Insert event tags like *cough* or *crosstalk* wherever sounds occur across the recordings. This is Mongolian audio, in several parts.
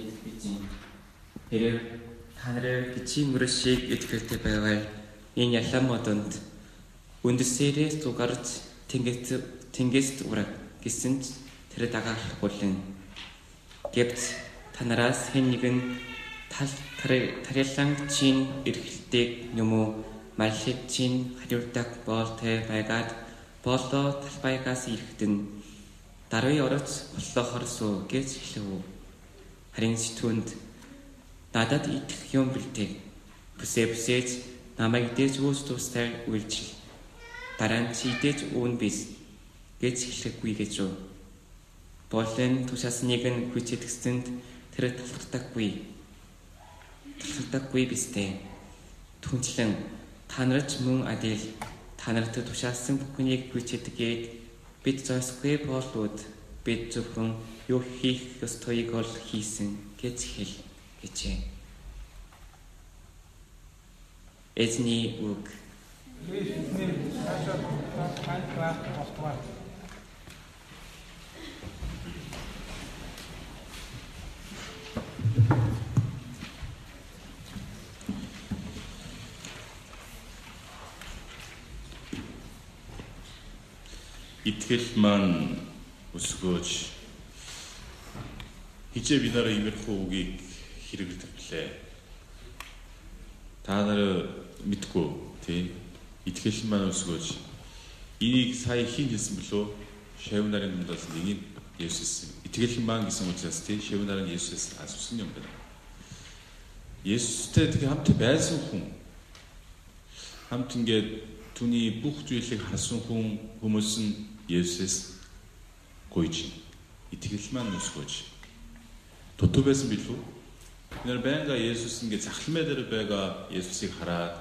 гэж юм. Хэрэг та нарыг бичийн мөрөс шиг итгэртэй байвал энэ ялам модонд үндэсээрээс дугарч тэнгист тэнгист ураг гэсэн ч тэр дагаах болон гэвч та нараас хэн нэгэн тал тарилан чин эрхлэлтийг юм уу малхид чин хариулдаг боолтой байгаад боолоо талбайгаас ирэхдэн даруй ороц болохоор суу гэж хэлв. Харин сэтгүнд надад итгэх юм бэлтээ. Бүсээ бүсээж намайг дэж үүс тустай үйлчил дараа нь чийдэж үүн бис гэж хэлэхгүй гэж юу. Болон тушаасныг нь хүчитгсэнд тэр талхтаггүй. Талхтаггүй бистэй. Түнчлэн та нарч мөн адил та нарт тушаасан бүхнийг хүчитгээд бид зойсгүй болоод бид зөвхөн юу хийх ёстойг ол хийсэн гэж хэл гэжээ. Эзний үг Кришны наша Майнкрафт болтугай. итгэл маань өсгөөж хизээ би нараа имерхүү үгийг хэрэглэвлээ. Та нар мэдгүй тийм? Итгэл маань өсгөөж энийг сая хин хэлсэн бөлөө шав нарын дундаас нэг нь Есүс итгэл маань гэсэн учраас тийм? Шав нарын Есүс асуусан юм байна. Есүстэй тэг хамт байсан хүн. Хамт ингээд түүний бүх зүйлийг харсан хүн хүмүүс нь Есүс гойж итгэл маань өсгөөж дутуу байсан билүү? Нэр байнга Есүс ингээд захалмай дээр байгаа Есүсийг хараад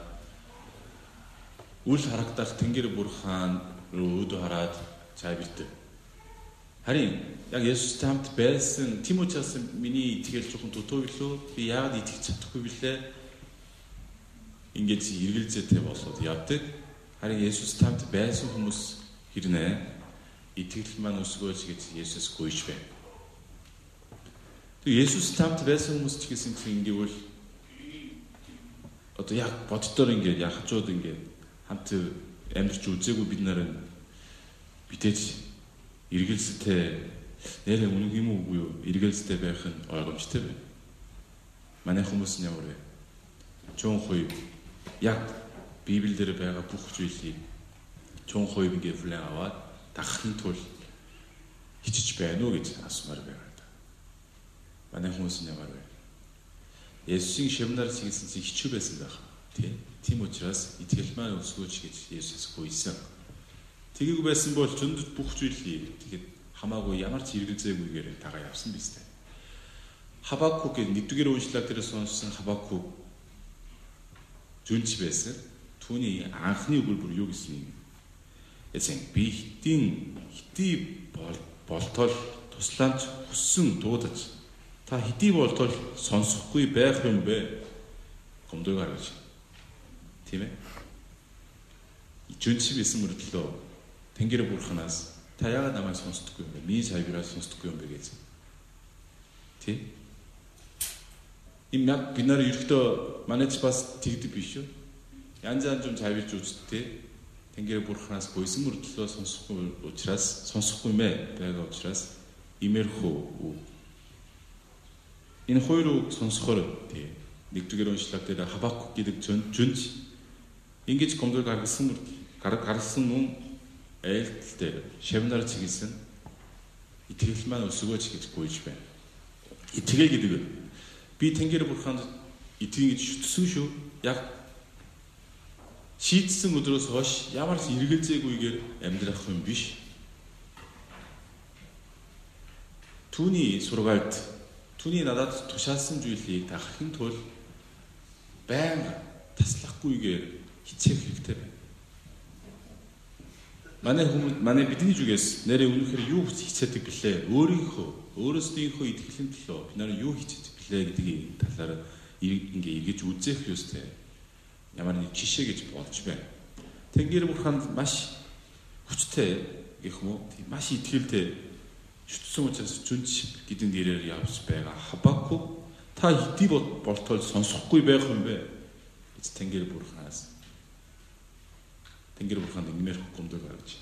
үл харагдах Тэнгэр бурхан руу өдөө хараад цай битээ. Харин яг Есүстэй хамт байсан тийм учраас миний итгэл жоохон дутуу билүү? Би яагаад итгэж чадахгүй билээ? Ингээд эргэлзээтэй болоод явдаг. Харин Есүстэй хамт байсан хүмүүс хэрнээ итгэл маань өсгөөж гэж Есүс гуйж байна. Тэг Есүстэй хамт байсан хүмүүс ч гэсэн ингэвэл одоо яг боддоор ингээд яхачууд ингээд хамт амьдарч үзээгүй бид нараа битэж эргэлзэлтэй нэрээ үнэг юм уу юу эргэлзэлтэй байх нь ойлгомжтой байна. Манай хүмүүс нь ямар вэ? Чон хой яг Библиэлд байгаа бүх зүйлийг чон хой ингээ хүлээн аваад дагахын тулд хичиж байна уу гэж асуумаар байна. Манай хүмүүс ямар вэ? Есүсийн шивнаар сигсэн чи хичүү байсан байх. Тийм Тийм учраас итгэл маань өсгөөч гэж Есүс гуйсан. Тгийг байсан бол зөндөд бүх зүйлийг тэгэхэд хамаагүй ямар ч эргэлзээгүйгээр тагаа явсан биз дээ. Хабакук гэдэг нэгдүгээр уншлаг дээр сонссон Хабакук зүнч байсан. Түүний анхны өгүүлбэр юу гэсэн юм? Эцэг би хитийн хити болтол туслаанч хүссэн дуудаж та хидий болтол сонсохгүй байх юм бэ? Гомдог гаргаж Тийм ээ. Жүнчив исэн мөрдлөө Тэнгэр бурханаас та яагаад намайг сонсдоггүй юм бэ? Миний сайбираас сонсдоггүй юм бэ гэж. Тийм. Им яг бид нар ерөөхдөө манайч бас тэгдэг биш үү? Янз янз юм цайвилж үзтээ. Тэнгэр бурханаас гойсон мөрдлөө сонсохгүй учраас сонсохгүй мэ байгаа учраас имерхүү үү. Энэ хоёр үг сонсохоор тийм нэгдүгээр уншлаг дээр Хабакук гэдэг жүнж Ингэж гомдол гаргасан гаргасан мөн айлталтай шавнаар чиглэсэн итгэл маань өсгөөч гэж гуйж байна. Итгэл гэдэг би Тэнгэр бурханд итгэн гэж шүтсэн шүү. Яг шийдсэн өдрөөс хойш ямар ч эргэлзээгүйгээр амьдрах юм биш. Түүний сургаалт түүний надад тушаасан зүйлийг дахахын тулд байн таслахгүйгээр хичээх хэрэгтэй байна. Манай хүмүүс манай бидний зүгээс нэрээ үнэхээр юу хичээдэг блэ? Өөрийнхөө өөрөөсдийнхөө итгэлийн төлөө бид нараа юу хичээж блэ гэдгийг талаар ингээ эргэж үзэх ёстой. Ямар нэг жишээ гэж болж байна. Тэнгэр бурханд маш хүчтэй гэх юм уу? Маш итгэлтэй шүтсэн учраас зүнч гэдэг нэрээр явж байгаа. Хабакук та хэдий болтол сонсохгүй байх юм бэ? гэж Тэнгэр бурханаас Тэнгэр бурханд ингэмээр гомдог гаргаж.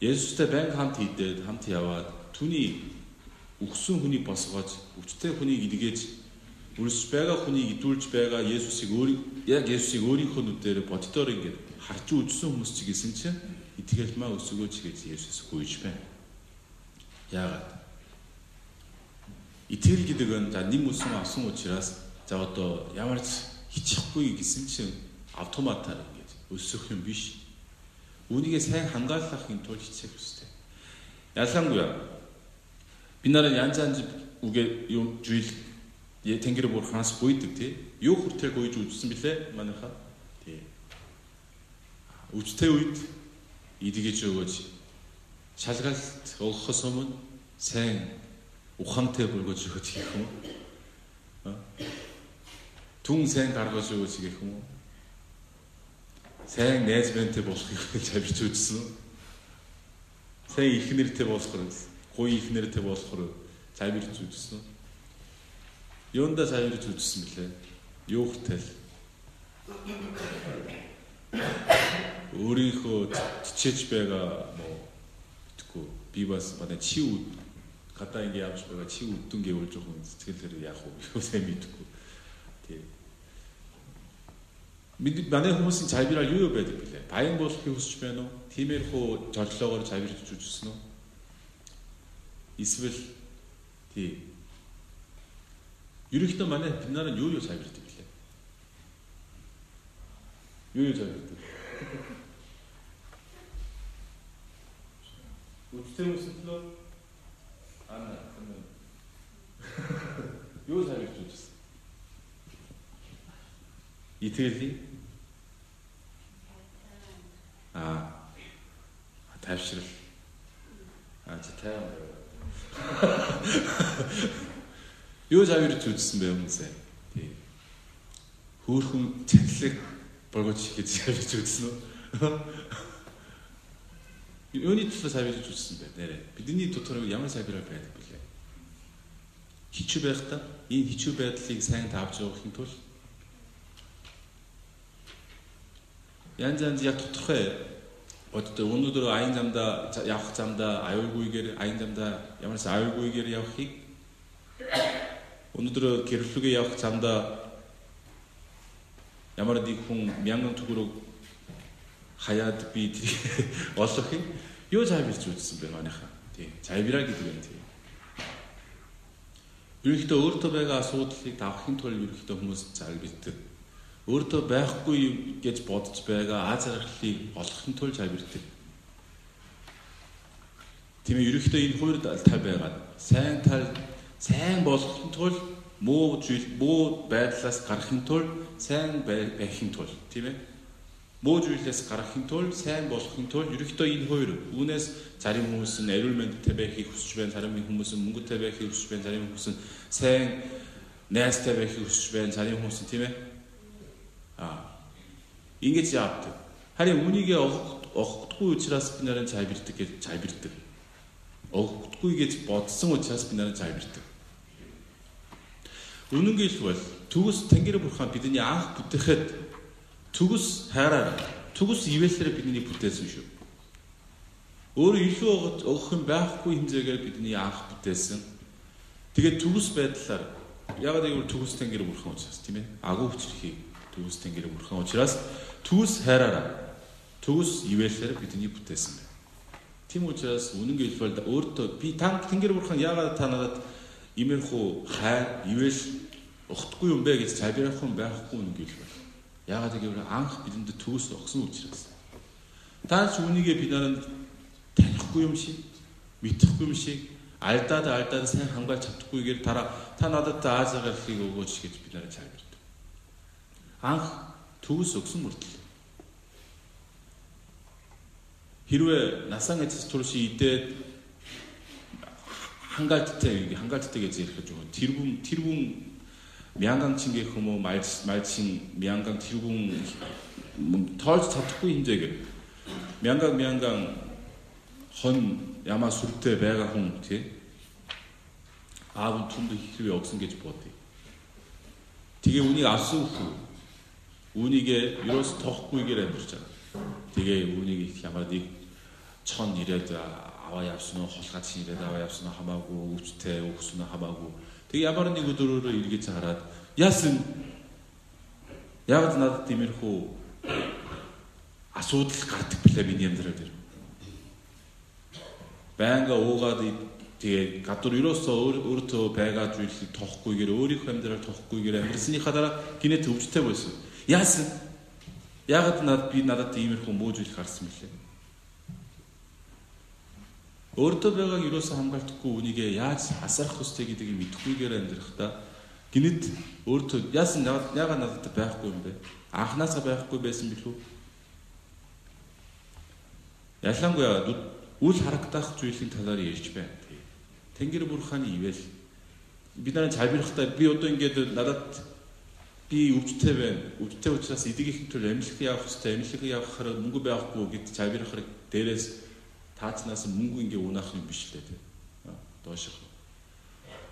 Есүстэй банк хамт хийдээд хамт яваад түүний өгсөн хүнийг босгоож өвчтэй хүнийг илгээж үрс байгаа хүнийг идүүлж байгаа Есүсийг өөр яг Есүсийг өөрийнхөө нүдээр боддоор ингээд харж үзсэн хүмүүс ч гэсэн чинь итгэл маа өсгөөч гэж Есүс гуйж байна. Яагаад? Итгэл гэдэг нь за нэг үсэн авсан учраас за одоо ямар ч хичихгүй гэсэн чинь автоматар ингэж өсөх юм биш. Үүнийгээ сайн хамгаалахын тулд хичээх хэрэгтэй. Ялангуяа бид нараа янз янз үгээ юм жийл тэнгэр бурханаас гуйдаг тий. Юу хүртэл гуйж үзсэн бilé манайхаа. Тий. Үчтэй үед идэгэж өгөөч шалгалт өгөхөөс өмнө сайн ухаантай болгож өгөөч гэх юм? Түн сайн гаргаж өгөөч гэх юм? Сайн найз бэнтэй болохыг завьж үзсэн? Сайн их нэртэй болохоор гоё их нэртэй болохоор завьж үзсэн үү? Юунда завьж үзсэн бэлээ? Юу хөтэл? өөрийнхөө чичээж байгаа мó гэдэггүй би бас манай чи үд гадаа ингэ явж байгаа чи үдэн гэвэл жоохон сэтгэлээр яах вэ? Юу сайн мэдгүй. Тий. Бид манай хүмүүсийн цайбирал юу юу байдаг бэлээ баян болохыг хүсэж байна уу? Тиймэрхүү зорилгоор цайбирч үзсэн үү? Эсвэл тий Ерөнхийдөө манай бид нараа юу юу цайбирдаг бэлээ юу юу цайбирдаг Үдтэй өсөлтөө ана кэнэ. Юу сарж үзсэн? Итгэли а тавшрал а за тайван *laughs* Юу завирч үзсэн бэ хүмүүсээ? Тий. Хөөхөн цэглэг болгож хийж завирч үзсэн үү? Юуны төлөө савилж үзсэн бэ нэрэ. Бидний дотор ямар савираа байдаг бэлээ. Хичүү байхдаа энэ хичүү байдлыг сайн таавж явахын тулд янз янз яг тодорхой боддог өнөөдөр аян замда явах замда аюулгүйгээр аян замда ямарс аюулгүйгээр явахыг өнөөдөр гэрлүүгээ явах замда ямар нэг хүн мянган төгрөг хаяад би *laughs* олохыг юу цайварч үзсэн бэ манайхаа. Тийм. Цайвараа гэдэг нь тийм. Ерөнхийдөө өөртөө байгаа асуудлыг давахын тулд ерөнхийдөө хүмүүс цайвардаг. Өөртөө байхгүй гэж бодож байгаа аз жаргалыг олохын тулд цайвардаг. Тийм ерөнхийдөө энэ хоёр тал байгаа. Сайн тал сайн болохын тулд муу зүйл муу байдлаас гарахын тулд сайн байхын тулд тийм ээ муу зүйлээс гарахын тулд сайн болохын тулд ерөөхдөө энэ хоёр үүнээс зарим хүмүүс нь мэндтэй байхыг хүсэж байна, зарим хүмүүс нь мөнгөтэй байхыг хүсэж байна, зарим хүмүүс нь сайн найзтай байхыг хүсэж байна, зарим хүмүүс нь тийм ээ. Аа. Ингэж яадаг. Харин үүнийг огтгүй учраас би нарийн цай бирдэг гэж цай бирдэг. Огтгүй гэж бодсон учраас би нарийн цай бирдэг. Үнэн гэлбэл төгс Тэнгэр бурхан бидний анх бүтээхэд Түгс хайраар түгс ивэлээр бидний бүтээсэн шүү. Өөрөөр илүү өгөх юм байхгүй хэмжээгээр бидний анх бүтээсэн. Тэгээд түгс байдлаар ягаад гэвэл түгс тэнгэр бүрхэн учраас тийм ээ. Агуу хүчрхийг түгс тэнгэр бүрхэн учраас түгс хайраар түгс ивэлээр бидний бүтээсэн байна. Тийм учраас үнэн гэлбэл өөртөө би та тэнгэр бүрхэн ягаад та надад имерхүү хайр ивэл өгөхгүй юм бэ гэж цайбирахгүй байхгүй үнэн гэлбэл Яагаад гэвэл анх бидэнд төгс огсон учраас. Та ч үүнийгээ бид наранд танихгүй юм шиг, мэдэхгүй юм шиг алдаад алдаад сайн хамгаалж чадахгүйгээр дараа та надад зааж байгаагийг өгөөч гэж бид нараа цаагирдаг. Анх төгс өгсөн мөртөл. Хэрвээ насаа гэжс турши идээд 한갈뜻해 한갈뜻해겠지. 이렇게 그렇죠. 좀 뒤루붕 뒤루붕 미안강 친게 그뭐 말칭 미안강 뒤루붕 털다 뭐 특구 인제게 미안강 그 미안강 헌 야마 수르테 배가 홍티 아군 툼도 히트에 없은 게지 뭐 보티 되게 운이 아수후 운이게 이로스 덕구 이게 랜부잖아. 되게 운이게 야마디 천 이래다 аваа явсан уу холгаад ирээд аваа явсан уу хамаагүй өвчтэй өгсөн уу хамаагүй. Тэгээ ямар нэг өдрөөрөө эргэж хараад яасан яг надад тиймэрхүү асуудал гардаг билээ миний амьдрал дээр. Баянга уугаад тэгээ гадуур ерөөсөө өөртөө байгаа зүйлийг тоххгүйгээр өөрийнхөө амьдрал тоххгүйгээр амьдрсныхаа дараа гинэ төвчтэй байсан. Яасан? Ягаад над би надад иймэрхүү муу зүйл гарсан бэлээ? Өөртөө байгааг ерөөсөө хамгаалдаггүй үнийгээ яаж асарах хүстэй гэдгийг мэдэхгүйгээр амьдрахдаа гинэд өөртөө яасан ягаад надад байхгүй юм бэ? Анханасаа байхгүй байсан билүү? Ялангуяа үл харагдах зүйлийн талаар ярьж байна. Тэнгэр бурханы ивэл бид нараа цайбирхтаа би одоо ингээд надад би өвчтэй байна. Өвчтэй учраас эдгийх төл амьлах явах хэрэгтэй. Амьлах явахаар мөнгө байхгүй гэд цайбирхаар дээрээс таацнаас мөнгө ингээ унаах юм биш лээ тий. Дооших.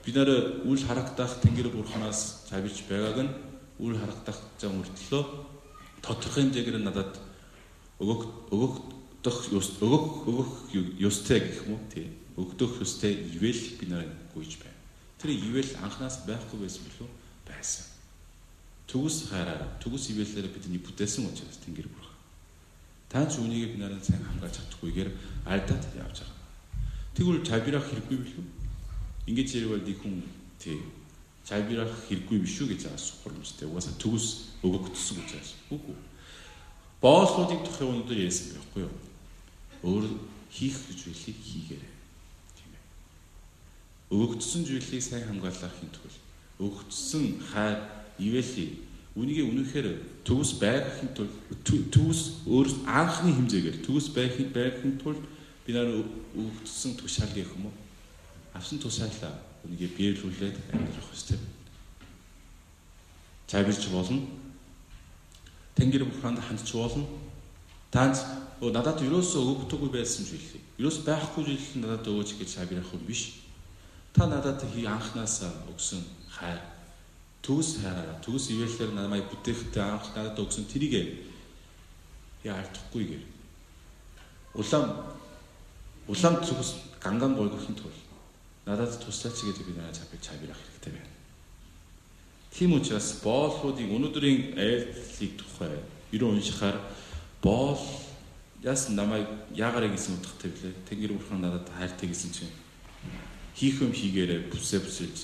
Бид нараа үл харагдах тэнгэр бурханаас цайбирч байгааг нь үл харагдах зам өртлөө тодорхой хэмжээгээр надад өгөх өгөх өгөх өгөх өгөх ёстой гэх юм уу тий өгдөх ёстой ивэл би нарыг гүйж байна. Тэр ивэл анханаас байхгүй байсан билүү? Байсан. Төгс хараа, төгс ивэлээр бидний бүтээсэн учраас Тэнгэр бурхан. Та ч үнийг би нарыг сайн хамгаалж чадахгүйгээр алдаад явж байгаа. Тэгвэл жабирах хэрэггүй билүү? Ингэж ярил нэг хүн тий жабирах хэрэггүй биш үү гэж асуух боломжтой. Угаасаа төгс өгөгдсөн учраас. Үгүй. Боолсуудыг тухай өнөөдөр ярьсан байхгүй юу? өөр хийх зүйлийг хийгээрэй. Тийм ээ. Өгөгдсөн зүйлийг сайн хамгаалахын тулд өгөгдсөн хайр, ивэлий үнийгээ үнэхээр төгс байхын тулд төгс өөр анхны хэмжээгээр төгс байхын байхын тулд би нар өгөгдсөн тушаал гэх юм уу? Авсан тушаалаа үнийгээ биелүүлээд амьдрах хэрэгтэй. Цайбирч болно. Тэнгэр бурханд хандч болно. Таанч надад ерөөсөө өгдөггүй байсан зүйлийг ерөөс байхгүй зүйлийг надад өгөөч гэж сабирах юм биш. Та надад хий анханасаа өгсөн хайр төгс хайраараа төгс ивэлээр намайг бүтээхдээ анх надад өгсөн тэрийг яалтахгүйгээр улам улам төгс ганган гойгохын тулд надад туслаач гэдэг би надад цапыг цабирах хэрэгтэй байна. Тийм учраас боолуудыг өнөөдрийн айлтлыг тухай ерөн уншихаар боол яасан намайг яагараа гэсэн утгатай блэ? Тэнгэр бурхан надад хайртай гэсэн чинь хийх юм хийгээрээ бүсээ бүсэлж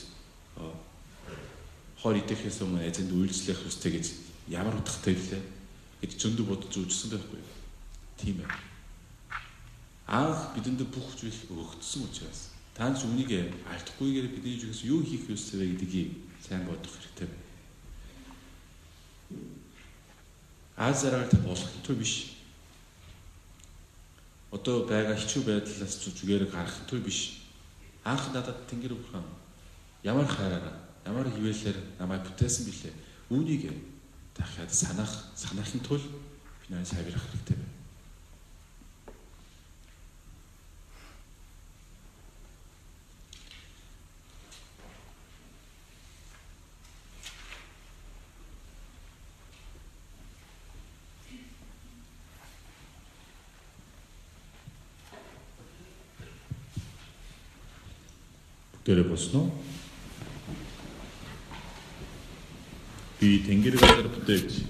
хор идэхээс өмнө эзэнд үйлчлэх ёстой гэж ямар утгатай блэ? гэж зөндөө бодож үзсэн байхгүй юу? Тийм ээ. Анх бидэнд бүх зүйл өгөгдсөн учраас та ч үнийг алдахгүйгээр бидний зүгээс юу хийх ёстой вэ гэдгийг сайн бодох хэрэгтэй байна. Азараар та болох хэвгүй биш одоо байгаа хичүү байдлаас зүгээр гарах төв биш. Анх надад Тэнгэр бурхан ямар хайраараа, ямар хിവэлээр намайг бүтээсэн билээ. Үүнийг дахиад санах, санахын тулд би нарийн сайврах хэрэгтэй байна. 이 댕기를 갖다 붙여야지